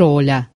Cholha